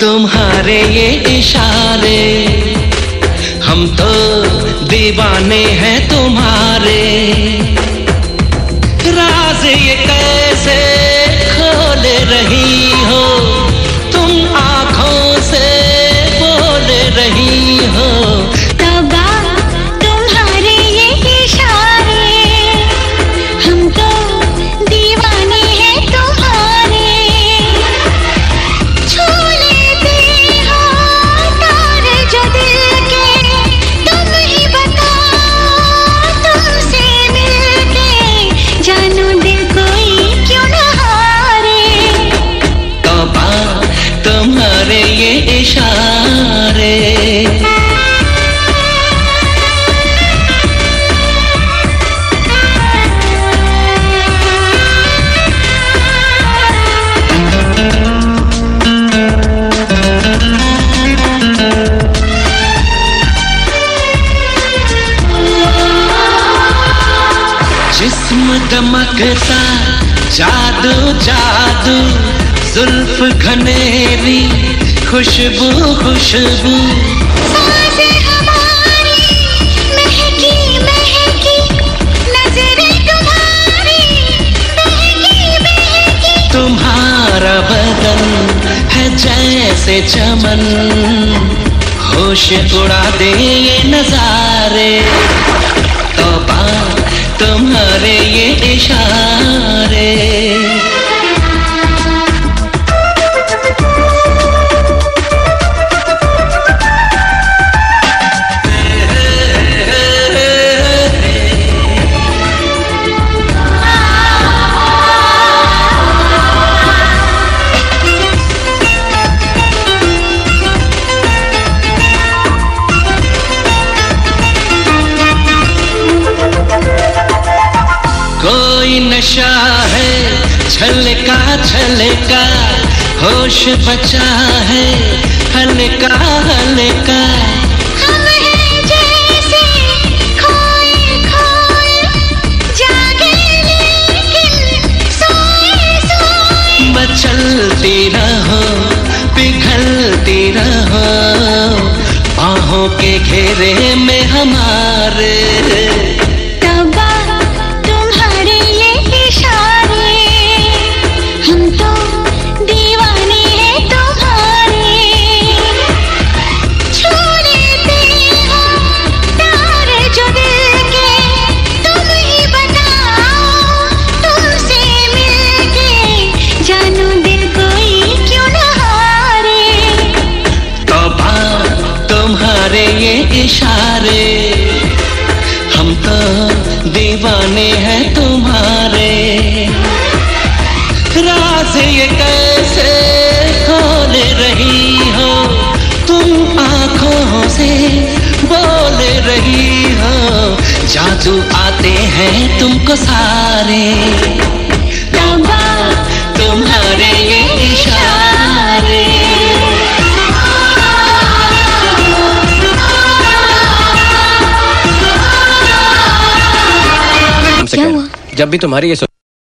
तुम्हारे ये इशारे हम तो दीवाने हैं तुम्हारे। राज ये कैसे दमकता जादू जादू जुल्फ घनेरी खुशबू खुशबू। तुम्हारी बदन है जैसे चमन होश उड़ा दे ये नजारे। तुम्हारे ये इशारे। छलका छलका होश बचा है हलका हल्का। हम हैं जैसे खोए खोए जागे लेकिन सोए सोए। मचलती रहो पिघलती रहो बाहों के घेरे में हमारे। तुम्हारे ये इशारे, हम तो दीवाने हैं तुम्हारे। राज ये कैसे खोल रही हो? तुम आँखों से बोल रही हो। जादू आते हैं तुमको सारे। जब भी तुम्हारी ये